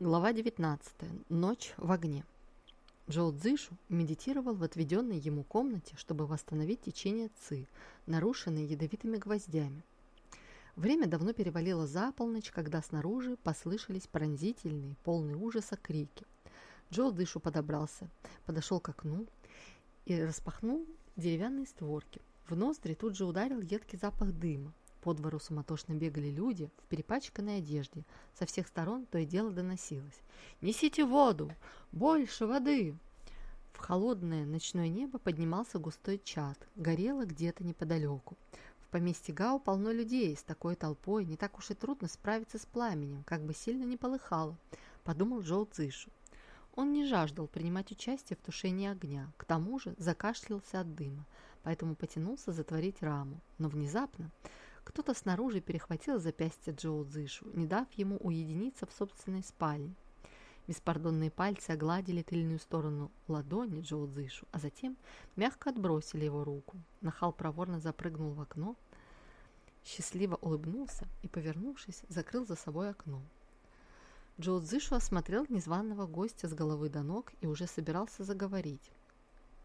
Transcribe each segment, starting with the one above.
Глава 19. Ночь в огне. Джоу Цзышу медитировал в отведенной ему комнате, чтобы восстановить течение ци, нарушенные ядовитыми гвоздями. Время давно перевалило за полночь, когда снаружи послышались пронзительные, полные ужаса крики. Джоу Цзышу подобрался, подошел к окну и распахнул деревянные створки. В ноздри тут же ударил едкий запах дыма. По двору суматошно бегали люди в перепачканной одежде. Со всех сторон то и дело доносилось. «Несите воду! Больше воды!» В холодное ночное небо поднимался густой чад. Горело где-то неподалеку. В поместье Гау полно людей. С такой толпой не так уж и трудно справиться с пламенем, как бы сильно не полыхало, подумал Джоу Цзышу. Он не жаждал принимать участие в тушении огня, к тому же закашлялся от дыма, поэтому потянулся затворить раму. Но внезапно кто-то снаружи перехватил запястье Джоу Цзышу, не дав ему уединиться в собственной спальне. Беспардонные пальцы огладили тыльную сторону ладони Джоу Цзышу, а затем мягко отбросили его руку. Нахал проворно запрыгнул в окно, счастливо улыбнулся и, повернувшись, закрыл за собой окно. Джоу Цзышу осмотрел незваного гостя с головы до ног и уже собирался заговорить,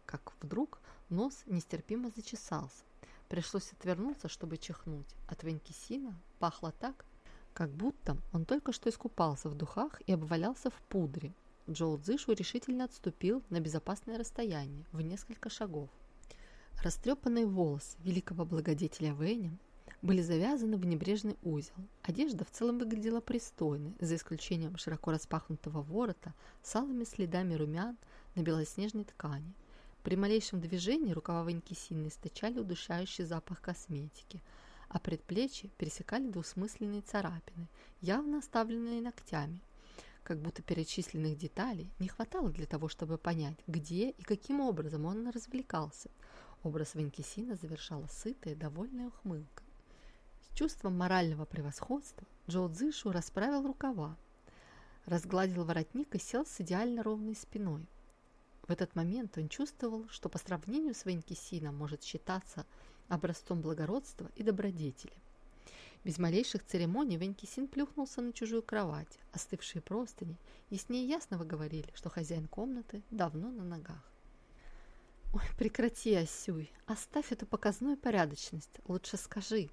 как вдруг нос нестерпимо зачесался. Пришлось отвернуться, чтобы чихнуть. От Венкисина пахло так, как будто он только что искупался в духах и обвалялся в пудре. Джоу Цзышу решительно отступил на безопасное расстояние, в несколько шагов. Растрепанные волосы великого благодетеля Вэня были завязаны в небрежный узел. Одежда в целом выглядела пристойной, за исключением широко распахнутого ворота с алыми следами румян на белоснежной ткани. При малейшем движении рукава Ванькисины источали удушающий запах косметики, а предплечья пересекали двусмысленные царапины, явно оставленные ногтями. Как будто перечисленных деталей не хватало для того, чтобы понять, где и каким образом он развлекался. Образ Ванькисина завершала сытая, довольная ухмылка. С чувством морального превосходства Джоу Цзышу расправил рукава, разгладил воротник и сел с идеально ровной спиной, в этот момент он чувствовал, что по сравнению с Венкисином может считаться образцом благородства и добродетели. Без малейших церемоний Венкисин плюхнулся на чужую кровать. Остывшие простыни яснее ясного говорили, что хозяин комнаты давно на ногах. «Ой, прекрати, Асюй, оставь эту показную порядочность. Лучше скажи,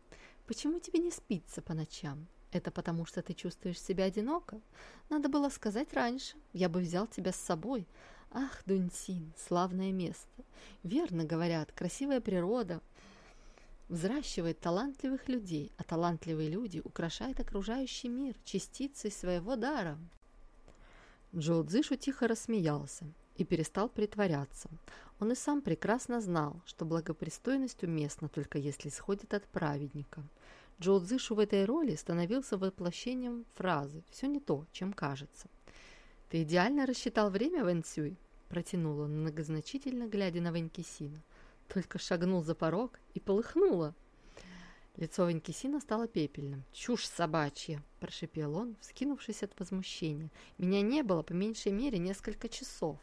почему тебе не спится по ночам? Это потому, что ты чувствуешь себя одиноко? Надо было сказать раньше, я бы взял тебя с собой, Ах, Дунсин, славное место. Верно говорят, красивая природа взращивает талантливых людей, а талантливые люди украшают окружающий мир частицей своего дара. Джоу Цзышу тихо рассмеялся и перестал притворяться. Он и сам прекрасно знал, что благопристойность уместна только если исходит от праведника. Джоу Цзышу в этой роли становился воплощением фразы «все не то, чем кажется». «Ты идеально рассчитал время, Вэн Цюй?» Протянул он, многозначительно глядя на Ванькисина. Только шагнул за порог и полыхнуло. Лицо Ванькисина стало пепельным. «Чушь собачья!» – прошипел он, вскинувшись от возмущения. «Меня не было по меньшей мере несколько часов».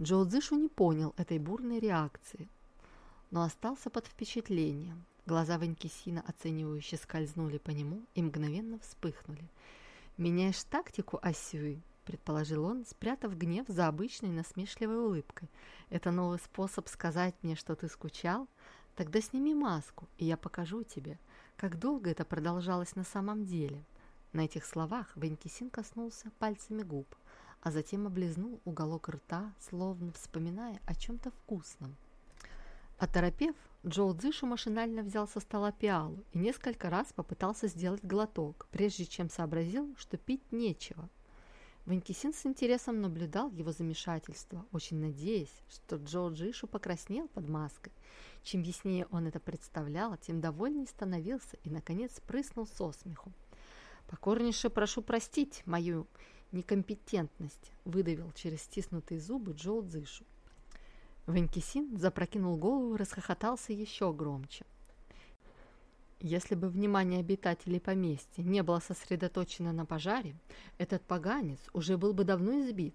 Джоу Цзышу не понял этой бурной реакции, но остался под впечатлением. Глаза Ванькисина оценивающе скользнули по нему и мгновенно вспыхнули. «Меняешь тактику, Асюй?» предположил он, спрятав гнев за обычной насмешливой улыбкой. «Это новый способ сказать мне, что ты скучал? Тогда сними маску, и я покажу тебе, как долго это продолжалось на самом деле». На этих словах Венкисин коснулся пальцами губ, а затем облизнул уголок рта, словно вспоминая о чем-то вкусном. Оторопев, Джоу Цзышу машинально взял со стола пиалу и несколько раз попытался сделать глоток, прежде чем сообразил, что пить нечего – Ванькисин с интересом наблюдал его замешательство, очень надеясь, что Джо Джишу покраснел под маской. Чем яснее он это представлял, тем довольнее становился и, наконец, прыснул со смеху. «Покорнейше прошу простить мою некомпетентность», выдавил через стиснутые зубы Джо Дзышу. Ванькисин запрокинул голову и расхохотался еще громче. Если бы внимание обитателей поместья не было сосредоточено на пожаре, этот поганец уже был бы давно избит.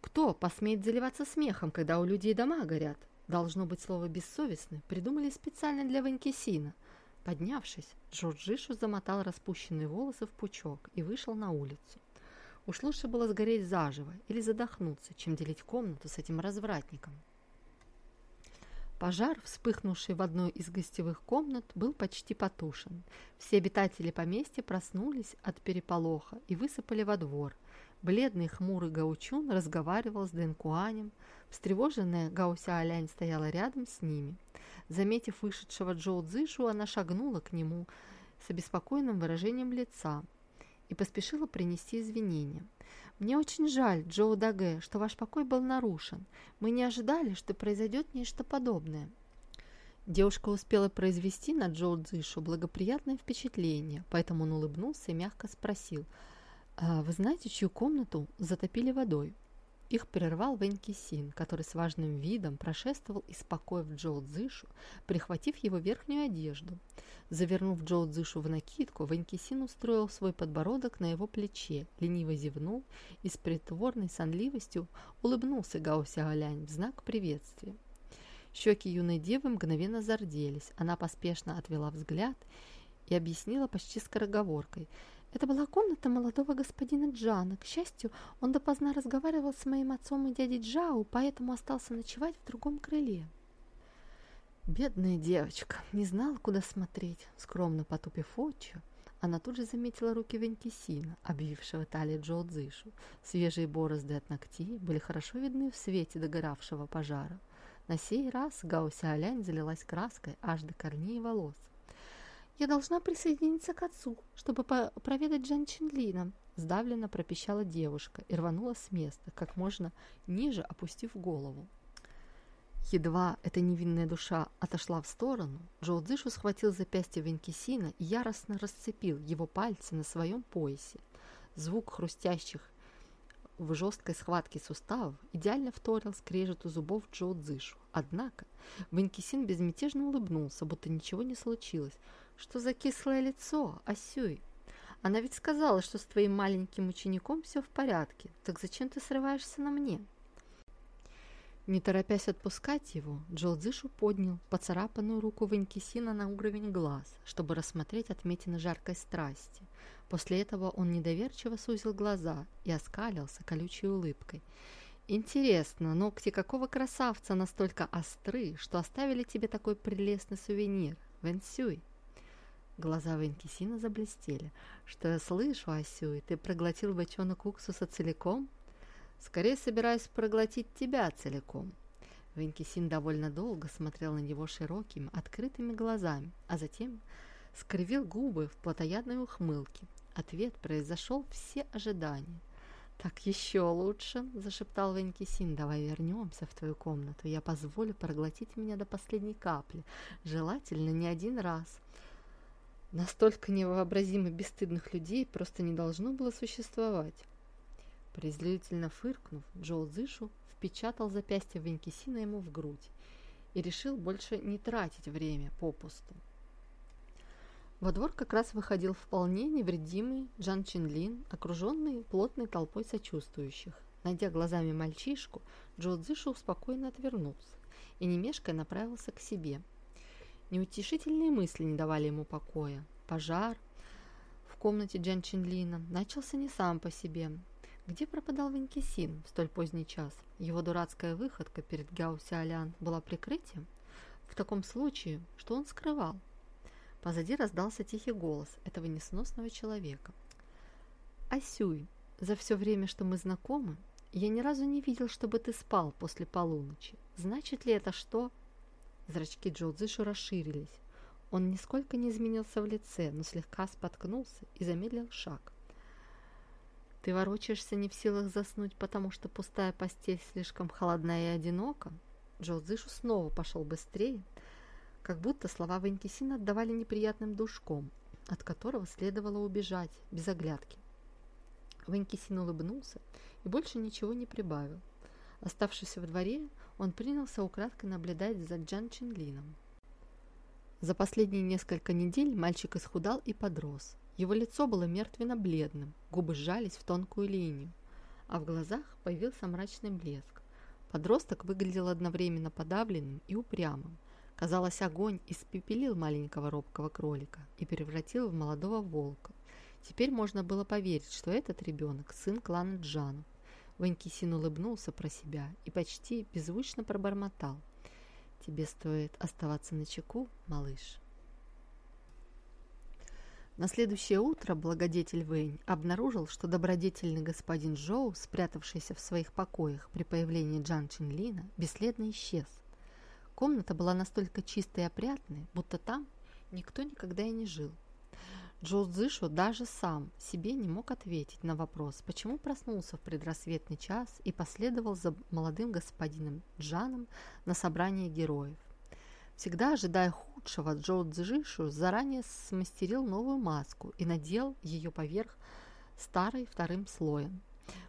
Кто посмеет заливаться смехом, когда у людей дома горят? Должно быть слово «бессовестный» придумали специально для Ванькисина. Поднявшись, Джорджишу замотал распущенные волосы в пучок и вышел на улицу. Уж лучше было сгореть заживо или задохнуться, чем делить комнату с этим развратником. Пожар, вспыхнувший в одной из гостевых комнат, был почти потушен. Все обитатели поместья проснулись от переполоха и высыпали во двор. Бледный хмурый Гаучун разговаривал с Дэнкуанем. Встревоженная Гауся Алянь стояла рядом с ними. Заметив вышедшего Джоу Цзышу, она шагнула к нему с обеспокоенным выражением лица и поспешила принести извинения. «Мне очень жаль, Джоу Даге, что ваш покой был нарушен. Мы не ожидали, что произойдет нечто подобное». Девушка успела произвести на Джоу Цзышу благоприятное впечатление, поэтому он улыбнулся и мягко спросил, «А «Вы знаете, чью комнату затопили водой?» Их прервал Вэньки Син, который с важным видом прошествовал из покоя в Джоу Цзышу, прихватив его верхнюю одежду. Завернув Джоу Цзышу в накидку, Вэньки Син устроил свой подбородок на его плече, лениво зевнул и с притворной сонливостью улыбнулся Гао Сяолянь в знак приветствия. Щеки юной девы мгновенно зарделись. Она поспешно отвела взгляд и объяснила почти скороговоркой – это была комната молодого господина Джана. К счастью, он допоздна разговаривал с моим отцом и дядей Джау, поэтому остался ночевать в другом крыле. Бедная девочка, не знала, куда смотреть. Скромно потупив очи, она тут же заметила руки Венкисина, обвившего талию Джо Цзышу. Свежие борозды от ногтей были хорошо видны в свете догоравшего пожара. На сей раз Гауся Алянь залилась краской аж до корней волос. «Я должна присоединиться к отцу, чтобы проведать Джан Чинлина», сдавленно пропищала девушка и рванула с места, как можно ниже опустив голову. Едва эта невинная душа отошла в сторону, Джоу Цзышу схватил запястье Венкисина и яростно расцепил его пальцы на своем поясе. Звук хрустящих в жесткой схватке суставов идеально вторил скрежету зубов Джоу Цзышу. Однако Венкисин безмятежно улыбнулся, будто ничего не случилось, что за кислое лицо, Асюй? Она ведь сказала, что с твоим маленьким учеником все в порядке. Так зачем ты срываешься на мне?» Не торопясь отпускать его, Джо Дзышу поднял поцарапанную руку Ванькисина на уровень глаз, чтобы рассмотреть отметины жаркой страсти. После этого он недоверчиво сузил глаза и оскалился колючей улыбкой. «Интересно, ногти какого красавца настолько остры, что оставили тебе такой прелестный сувенир, Вэнсюй?» Глаза Венкисина заблестели. «Что я слышу, Асюй, ты проглотил бочонок уксуса целиком?» «Скорее собираюсь проглотить тебя целиком». Венкисин довольно долго смотрел на него широкими, открытыми глазами, а затем скривил губы в плотоядной ухмылке. Ответ произошел все ожидания. «Так еще лучше», – зашептал Венкисин, – «давай вернемся в твою комнату. Я позволю проглотить меня до последней капли, желательно не один раз». Настолько невообразимо бесстыдных людей просто не должно было существовать. Презрительно фыркнув, Джоу Цзышу впечатал запястье Венкисина ему в грудь и решил больше не тратить время попусту. Во двор как раз выходил вполне невредимый Джан Чинлин, окруженный плотной толпой сочувствующих. Найдя глазами мальчишку, Джо Цзышу спокойно отвернулся и немешкой направился к себе – Неутешительные мысли не давали ему покоя. Пожар в комнате Джан Чинлина начался не сам по себе. Где пропадал Венкисин в столь поздний час? Его дурацкая выходка перед Гяо Сяолян была прикрытием? В таком случае, что он скрывал? Позади раздался тихий голос этого несносного человека. «Асюй, за все время, что мы знакомы, я ни разу не видел, чтобы ты спал после полуночи. Значит ли это, что...» Зрачки Джоудзишу расширились. Он нисколько не изменился в лице, но слегка споткнулся и замедлил шаг. «Ты ворочаешься не в силах заснуть, потому что пустая постель слишком холодная и одинока?» Джоудзишу снова пошел быстрее, как будто слова Ванькисина отдавали неприятным душком, от которого следовало убежать без оглядки. Ванькисин улыбнулся и больше ничего не прибавил. Оставшись во дворе, он принялся украдкой наблюдать за Джан Чинлином. За последние несколько недель мальчик исхудал и подрос. Его лицо было мертвенно-бледным, губы сжались в тонкую линию, а в глазах появился мрачный блеск. Подросток выглядел одновременно подавленным и упрямым. Казалось, огонь испепелил маленького робкого кролика и превратил в молодого волка. Теперь можно было поверить, что этот ребенок – сын клана Джанов. Ванькисин улыбнулся про себя и почти беззвучно пробормотал. «Тебе стоит оставаться на чеку, малыш». На следующее утро благодетель Вэнь обнаружил, что добродетельный господин Джоу, спрятавшийся в своих покоях при появлении Джан Чинлина, бесследно исчез. Комната была настолько чистой и опрятной, будто там никто никогда и не жил. Джоу Цзышу даже сам себе не мог ответить на вопрос, почему проснулся в предрассветный час и последовал за молодым господином Джаном на собрание героев. Всегда ожидая худшего, Джоу Цзышу заранее смастерил новую маску и надел ее поверх старой вторым слоем.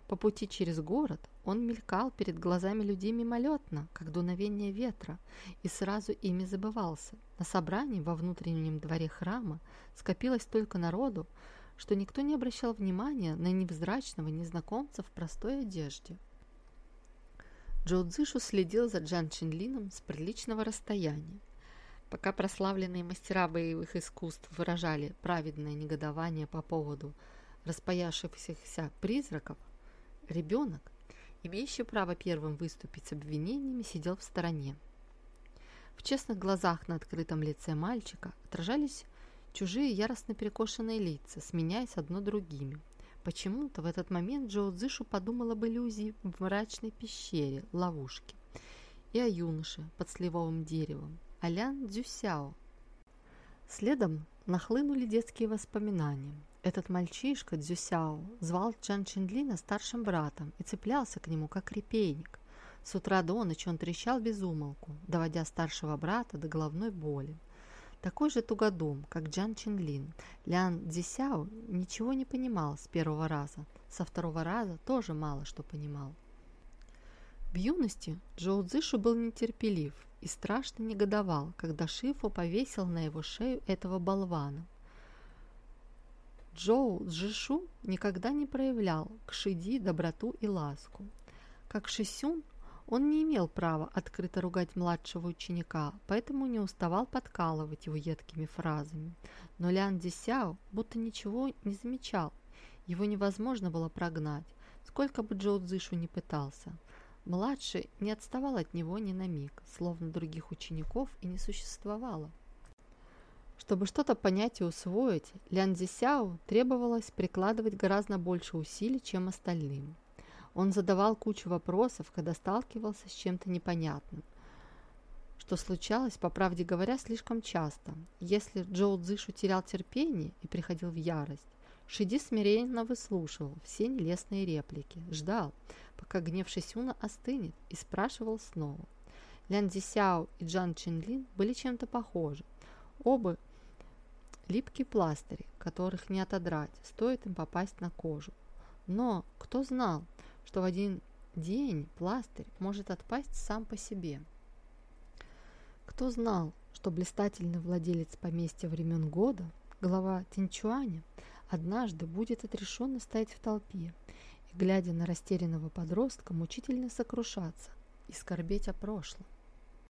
По пути через город он мелькал перед глазами людей мимолетно, как дуновение ветра, и сразу ими забывался. На собрании во внутреннем дворе храма скопилось столько народу, что никто не обращал внимания на невзрачного незнакомца в простой одежде. Джоу Цзышу следил за Джан Чинлином с приличного расстояния. Пока прославленные мастера боевых искусств выражали праведное негодование по поводу распояшившихся призраков, ребенок, имеющий право первым выступить с обвинениями, сидел в стороне. В честных глазах на открытом лице мальчика отражались чужие яростно перекошенные лица, сменяясь одно другими – Почему-то в этот момент Джоу Цзышу подумал об иллюзии в мрачной пещере, ловушке, и о юноше под сливовым деревом, Алян Дзюсяо. Следом нахлынули детские воспоминания. Этот мальчишка Дзюсяо звал Чан Чинлина старшим братом и цеплялся к нему, как репейник. С утра до ночи он трещал без умолку, доводя старшего брата до головной боли. Такой же тугодум, как Джан Чинлин, Лян Цзисяо ничего не понимал с первого раза, со второго раза тоже мало что понимал. В юности Джоу Цзышу был нетерпелив и страшно негодовал, когда Шифу повесил на его шею этого болвана. Джоу Цзышу никогда не проявлял к Шиди доброту и ласку. Как Шисюн, он не имел права открыто ругать младшего ученика, поэтому не уставал подкалывать его едкими фразами. Но Лян Дисяо будто ничего не замечал. Его невозможно было прогнать, сколько бы Джоу Цзышу не пытался. Младший не отставал от него ни на миг, словно других учеников и не существовало. Чтобы что-то понять и усвоить, Лян Цзисяо требовалось прикладывать гораздо больше усилий, чем остальным. Он задавал кучу вопросов, когда сталкивался с чем-то непонятным, что случалось, по правде говоря, слишком часто. Если Джоу Цзышу терял терпение и приходил в ярость, Шиди смиренно выслушивал все нелестные реплики, ждал, пока гнев Шисюна остынет, и спрашивал снова. Лян Цзисяо и Джан Чинлин были чем-то похожи. Оба липкие пластыри, которых не отодрать, стоит им попасть на кожу. Но кто знал, что в один день пластырь может отпасть сам по себе. Кто знал, что блистательный владелец поместья времен года, глава Тинчуаня, однажды будет отрешенно стоять в толпе и, глядя на растерянного подростка, мучительно сокрушаться и скорбеть о прошлом.